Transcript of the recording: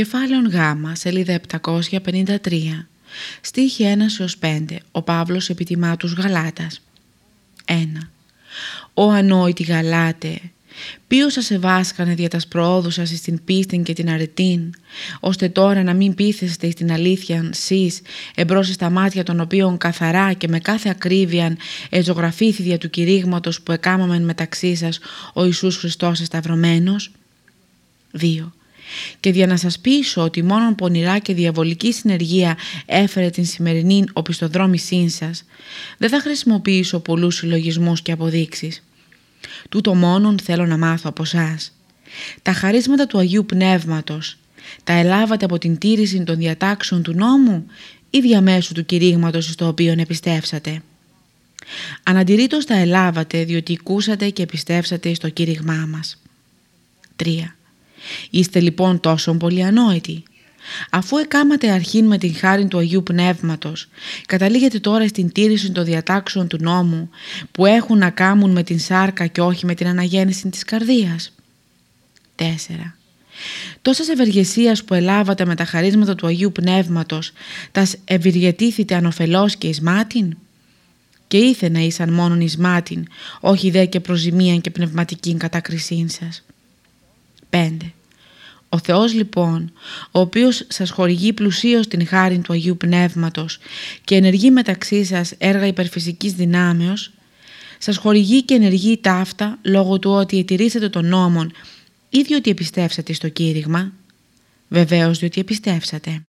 Κεφάλαιο Γ, σελίδα 753, στίχη 1 5, ο Παύλος επιτιμά τους Γαλάτας. 1. «Ο ανόητη Γαλάτε, ποιος σας ευάσκανε δια τας προόδου σας στην πίστην και την αρετήν, ώστε τώρα να μην πείθεστε στην αλήθεια σεις εμπρός στα μάτια των οποίων καθαρά και με κάθε ακρίβεια εζωγραφήθη δια του κηρύγματος που εκάμαμεν μεταξύ σας ο Ιησούς Χριστός εσταυρωμένος. 2 και για να σας πείσω ότι μόνο πονηρά και διαβολική συνεργία έφερε την σημερινή οπισθοδρόμησή σας, δεν θα χρησιμοποιήσω πολλούς συλλογισμούς και αποδείξεις. Τούτο μόνον θέλω να μάθω από εσά. Τα χαρίσματα του Αγίου Πνεύματος τα ελάβατε από την τήρηση των διατάξεων του νόμου ή διαμέσου του κηρύγματος στο οποίο επιστεύσατε. Αναντηρήτως τα ελάβατε διότι ακούσατε και επιστεύσατε στο κήρυγμά μας. 3. Είστε λοιπόν τόσο πολύ ανόητοι. Αφού εκάματε αρχήν με την χάρη του Αγίου Πνεύματος, καταλήγετε τώρα στην τήρηση των διατάξεων του νόμου που έχουν να κάμουν με την σάρκα και όχι με την αναγέννηση της καρδίας. 4. Τόσας ευεργεσίας που ελάβατε με τα χαρίσματα του Αγίου Πνεύματος, τας ευηργετήθητε ανοφελώς και εις μάτιν; Και ήθε να ήσαν μόνον εις μάτιν, όχι δε και προζημίαν και πνευματικήν κατάκρισήν σας. 5. Ο Θεός λοιπόν, ο οποίος σας χορηγεί πλουσίως την χάρη του Αγίου Πνεύματος και ενεργεί μεταξύ σας έργα υπερφυσικής δυνάμεως, σας χορηγεί και ενεργεί ταύτα λόγω του ότι ετηρήσατε τον νόμον ή διότι επιστεύσατε στο κήρυγμα, βεβαίως διότι επιστεύσατε.